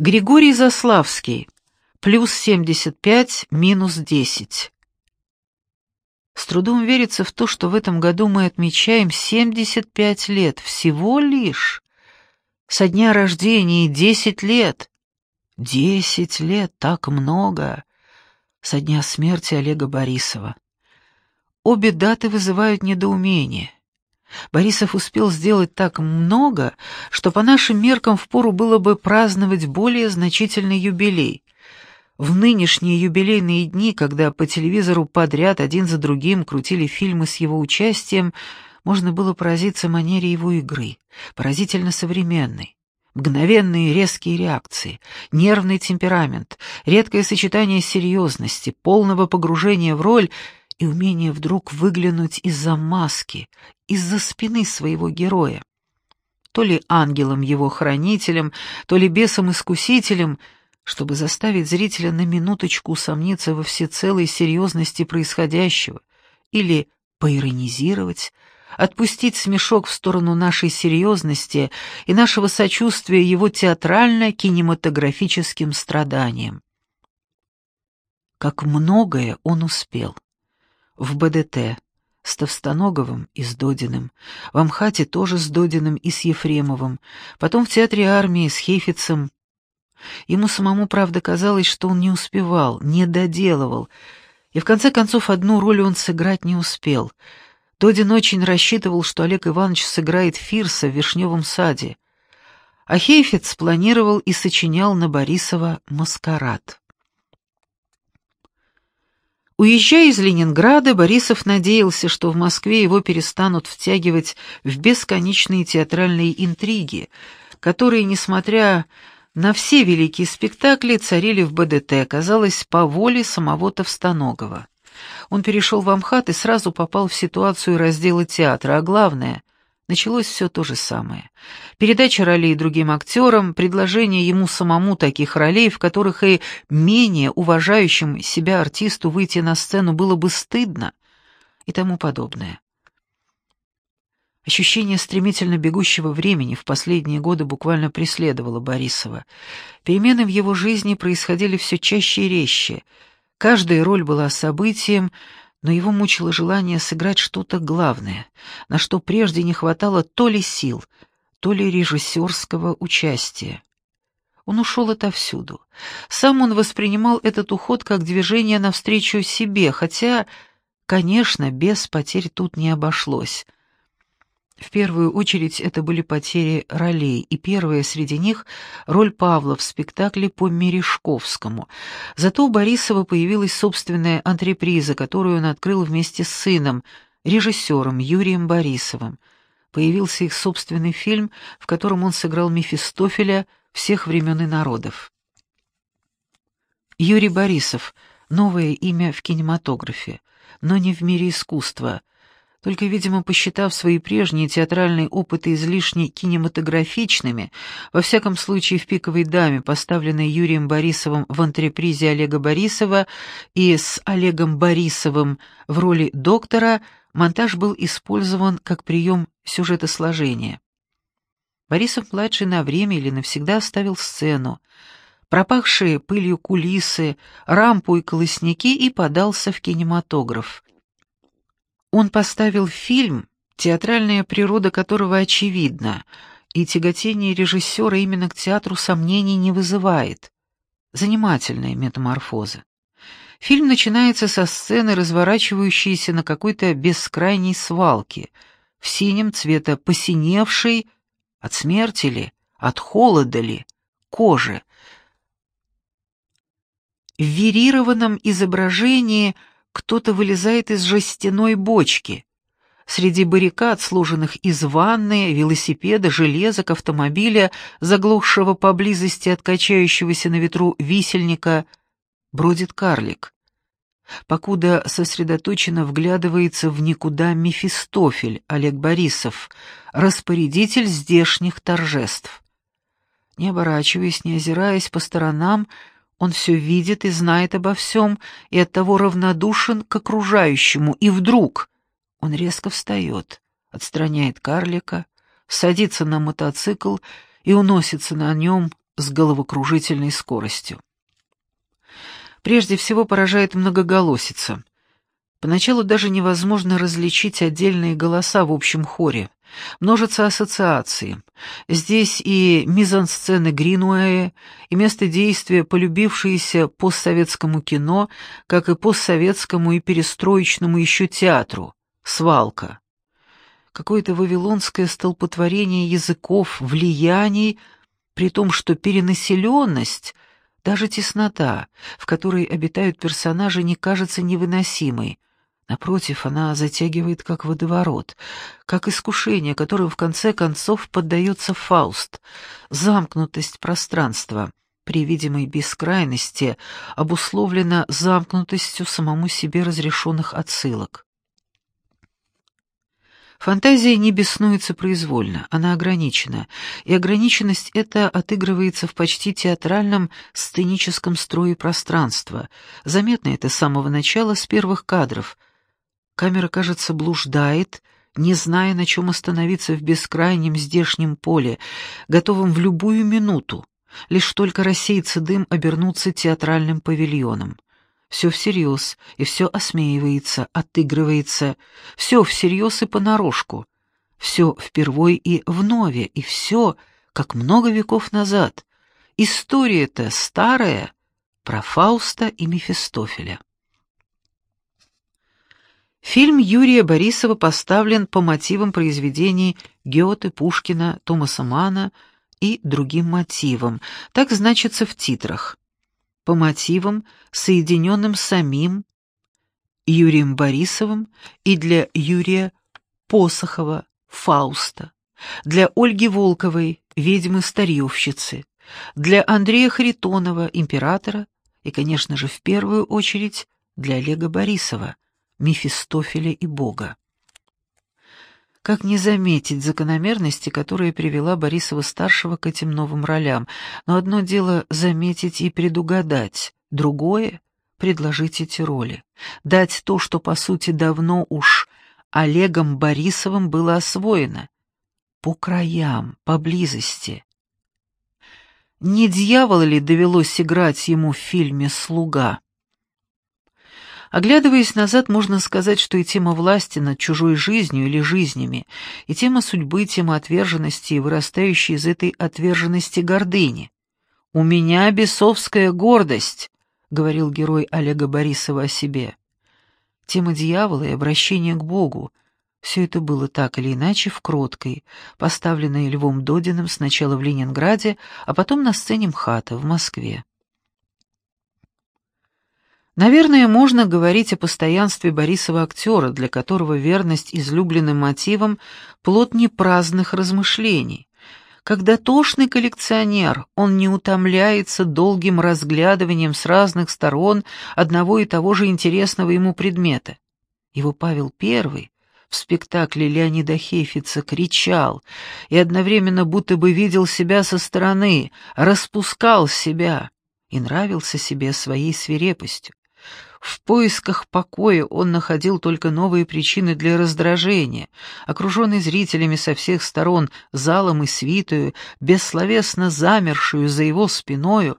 Григорий Заславский. Плюс 75, минус 10. С трудом верится в то, что в этом году мы отмечаем 75 лет, всего лишь. Со дня рождения 10 лет. 10 лет, так много. Со дня смерти Олега Борисова. Обе даты вызывают недоумение. Борисов успел сделать так много, что по нашим меркам впору было бы праздновать более значительный юбилей. В нынешние юбилейные дни, когда по телевизору подряд один за другим крутили фильмы с его участием, можно было поразиться манере его игры, поразительно современной. Мгновенные резкие реакции, нервный темперамент, редкое сочетание серьезности, полного погружения в роль и умение вдруг выглянуть из-за маски, из-за спины своего героя. То ли ангелом его хранителем, то ли бесом-искусителем — чтобы заставить зрителя на минуточку усомниться во всецелой серьезности происходящего или поиронизировать, отпустить смешок в сторону нашей серьезности и нашего сочувствия его театрально-кинематографическим страданиям. Как многое он успел. В БДТ с Товстоноговым и с Додиным, в Амхате тоже с Додиным и с Ефремовым, потом в театре армии с Хейфицем Ему самому, правда, казалось, что он не успевал, не доделывал, и в конце концов одну роль он сыграть не успел. Додин очень рассчитывал, что Олег Иванович сыграет Фирса в «Вишневом саде», а Хейфиц планировал и сочинял на Борисова «Маскарад». Уезжая из Ленинграда, Борисов надеялся, что в Москве его перестанут втягивать в бесконечные театральные интриги, которые, несмотря на все великие спектакли царили в БДТ, казалось, по воле самого Товстоногова. Он перешел в Амхат и сразу попал в ситуацию раздела театра, а главное, началось все то же самое. Передача ролей другим актерам, предложение ему самому таких ролей, в которых и менее уважающим себя артисту выйти на сцену было бы стыдно и тому подобное. Ощущение стремительно бегущего времени в последние годы буквально преследовало Борисова. Перемены в его жизни происходили все чаще и резче. Каждая роль была событием, но его мучило желание сыграть что-то главное, на что прежде не хватало то ли сил, то ли режиссерского участия. Он ушел отовсюду. Сам он воспринимал этот уход как движение навстречу себе, хотя, конечно, без потерь тут не обошлось. В первую очередь это были потери ролей, и первая среди них — роль Павла в спектакле по Мережковскому. Зато у Борисова появилась собственная антреприза, которую он открыл вместе с сыном, режиссером Юрием Борисовым. Появился их собственный фильм, в котором он сыграл Мефистофеля всех времен и народов. Юрий Борисов — новое имя в кинематографе, но не в мире искусства — только, видимо, посчитав свои прежние театральные опыты излишне кинематографичными, во всяком случае в «Пиковой даме», поставленной Юрием Борисовым в антрепризе Олега Борисова и с Олегом Борисовым в роли доктора, монтаж был использован как прием сюжетосложения. Борисов-младший на время или навсегда оставил сцену, пропахшие пылью кулисы, рампу и колосники и подался в кинематограф. Он поставил фильм, театральная природа которого очевидна, и тяготение режиссера именно к театру сомнений не вызывает. Занимательная метаморфоза. Фильм начинается со сцены, разворачивающейся на какой-то бескрайней свалке, в синем цвета посиневшей, от смерти ли, от холода ли, кожи. В верированном изображении – кто-то вылезает из жестяной бочки. Среди баррикад, сложенных из ванны, велосипеда, железок, автомобиля, заглохшего поблизости от качающегося на ветру висельника, бродит карлик. Покуда сосредоточенно вглядывается в никуда Мефистофель Олег Борисов, распорядитель здешних торжеств. Не оборачиваясь, не озираясь по сторонам, он все видит и знает обо всем, и оттого равнодушен к окружающему, и вдруг он резко встает, отстраняет карлика, садится на мотоцикл и уносится на нем с головокружительной скоростью. Прежде всего поражает многоголосица. Поначалу даже невозможно различить отдельные голоса в общем хоре. Множатся ассоциации. Здесь и мизансцены Гринуэя, и место действия, полюбившиеся постсоветскому кино, как и постсоветскому и перестроечному еще театру. Свалка. Какое-то вавилонское столпотворение языков, влияний, при том, что перенаселенность, даже теснота, в которой обитают персонажи, не кажется невыносимой, Напротив, она затягивает как водоворот, как искушение, которым в конце концов поддается Фауст, замкнутость пространства при видимой бескрайности обусловлена замкнутостью самому себе разрешенных отсылок. Фантазия не беснуется произвольно, она ограничена, и ограниченность эта отыгрывается в почти театральном сценическом строе пространства. Заметно это с самого начала, с первых кадров — Камера, кажется, блуждает, не зная, на чем остановиться в бескрайнем здешнем поле, готовом в любую минуту, лишь только рассеется дым обернуться театральным павильоном. Все всерьез, и все осмеивается, отыгрывается, все всерьез и понарошку, все впервой и вновь, и все, как много веков назад. История-то старая, про Фауста и Мефистофеля. Фильм Юрия Борисова поставлен по мотивам произведений Гёте, Пушкина, Томаса Мана и другим мотивам. Так значится в титрах. По мотивам, соединенным самим Юрием Борисовым и для Юрия Посохова, Фауста, для Ольги Волковой, ведьмы-старьевщицы, для Андрея Харитонова, императора, и, конечно же, в первую очередь для Олега Борисова, Мефистофеля и Бога. Как не заметить закономерности, которая привела Борисова-старшего к этим новым ролям? Но одно дело заметить и предугадать, другое — предложить эти роли. Дать то, что, по сути, давно уж Олегом Борисовым было освоено. По краям, поблизости. Не дьявола ли довелось играть ему в фильме «Слуга»? Оглядываясь назад, можно сказать, что и тема власти над чужой жизнью или жизнями, и тема судьбы, тема отверженности и вырастающей из этой отверженности гордыни. «У меня бесовская гордость», — говорил герой Олега Борисова о себе. Тема дьявола и обращение к Богу — все это было так или иначе в Кроткой, поставленной Львом Додиным сначала в Ленинграде, а потом на сцене МХАТа в Москве. Наверное, можно говорить о постоянстве Борисова актера, для которого верность излюбленным мотивам — плод непраздных размышлений. Когда тошный коллекционер, он не утомляется долгим разглядыванием с разных сторон одного и того же интересного ему предмета. Его Павел I в спектакле Леонида Хейфица кричал и одновременно будто бы видел себя со стороны, распускал себя и нравился себе своей свирепостью. В поисках покоя он находил только новые причины для раздражения, окруженный зрителями со всех сторон, залом и свитою, бессловесно замершую за его спиною,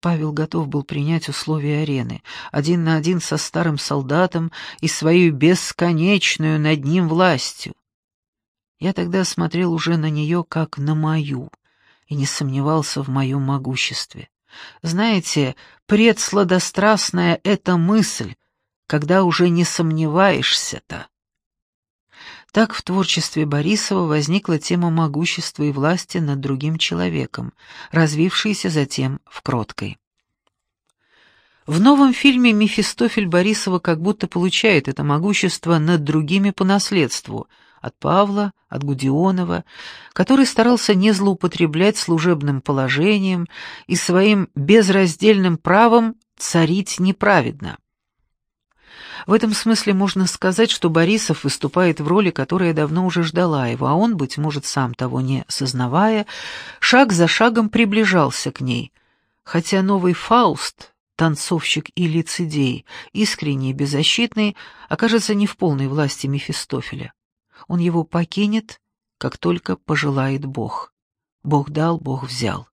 Павел готов был принять условия арены, один на один со старым солдатом и свою бесконечную над ним властью. Я тогда смотрел уже на нее как на мою и не сомневался в моем могуществе. Знаете, предсладострастная эта мысль, когда уже не сомневаешься-то. Так в творчестве Борисова возникла тема могущества и власти над другим человеком, развившаяся затем в «Кроткой». В новом фильме Мефистофель Борисова как будто получает это могущество над другими по наследству — от Павла, от Гудионова, который старался не злоупотреблять служебным положением и своим безраздельным правом царить неправедно. В этом смысле можно сказать, что Борисов выступает в роли, которая давно уже ждала его, а он, быть может, сам того не сознавая, шаг за шагом приближался к ней. Хотя новый Фауст, танцовщик и лицедей, искренний и беззащитный, окажется не в полной власти Мефистофеля. Он его покинет, как только пожелает Бог. Бог дал, Бог взял.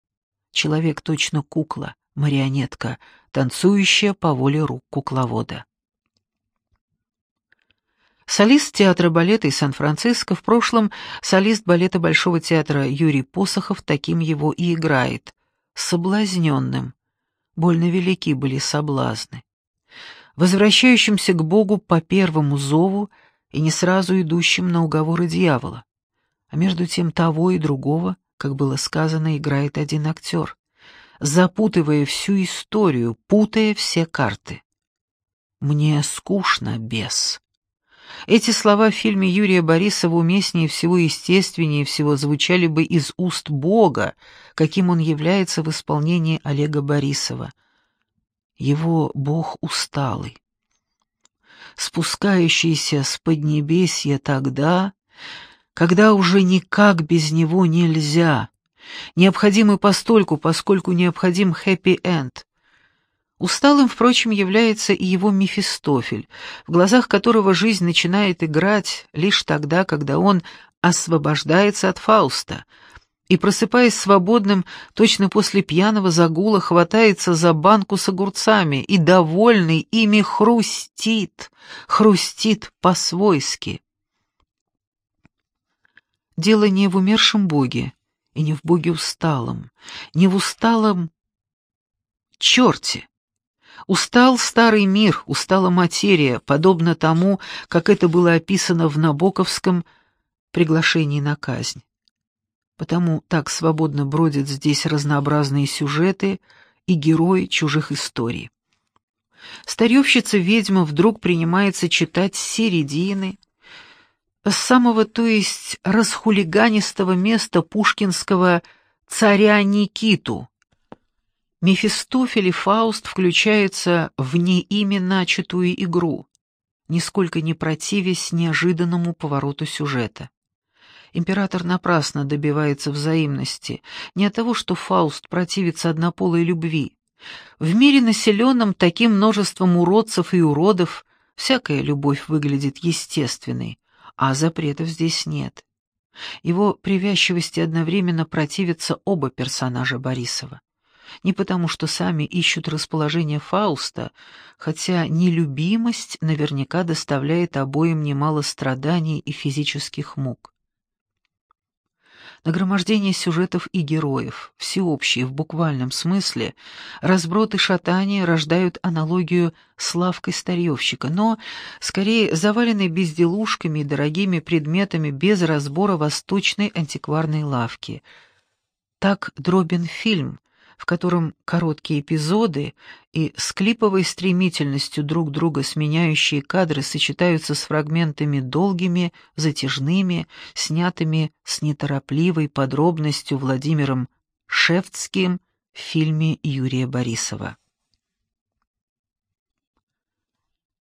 Человек точно кукла, марионетка, танцующая по воле рук кукловода. Солист театра балета из Сан-Франциско, в прошлом солист балета Большого театра Юрий Посохов таким его и играет, соблазненным. Больно велики были соблазны. Возвращающимся к Богу по первому зову и не сразу идущим на уговоры дьявола. А между тем того и другого, как было сказано, играет один актер, запутывая всю историю, путая все карты. «Мне скучно, бес». Эти слова в фильме Юрия Борисова уместнее всего, естественнее всего звучали бы из уст Бога, каким он является в исполнении Олега Борисова. Его Бог усталый, спускающийся с поднебесья тогда, когда уже никак без него нельзя, необходимый постольку, поскольку необходим хэппи-энд, Усталым, впрочем, является и его Мефистофель, в глазах которого жизнь начинает играть лишь тогда, когда он освобождается от Фауста и, просыпаясь свободным, точно после пьяного загула хватается за банку с огурцами и, довольный ими, хрустит, хрустит по-свойски. Дело не в умершем боге и не в боге усталом, не в усталом черте, Устал старый мир, устала материя, подобно тому, как это было описано в Набоковском приглашении на казнь. Потому так свободно бродят здесь разнообразные сюжеты и герои чужих историй. Старевщица-ведьма вдруг принимается читать с середины, с самого, то есть расхулиганистого места пушкинского «Царя Никиту», Мефистофель и Фауст включаются в не ими начатую игру, нисколько не противясь неожиданному повороту сюжета. Император напрасно добивается взаимности, не от того, что Фауст противится однополой любви. В мире, населенном таким множеством уродцев и уродов, всякая любовь выглядит естественной, а запретов здесь нет. Его привязчивости одновременно противятся оба персонажа Борисова не потому, что сами ищут расположение Фауста, хотя нелюбимость наверняка доставляет обоим немало страданий и физических мук. Нагромождение сюжетов и героев, всеобщие в буквальном смысле, разброд и шатание рождают аналогию с лавкой старьевщика, но, скорее, заваленной безделушками и дорогими предметами без разбора восточной антикварной лавки. Так дробен фильм, в котором короткие эпизоды и с клиповой стремительностью друг друга сменяющие кадры сочетаются с фрагментами долгими, затяжными, снятыми с неторопливой подробностью Владимиром Шефтским в фильме Юрия Борисова.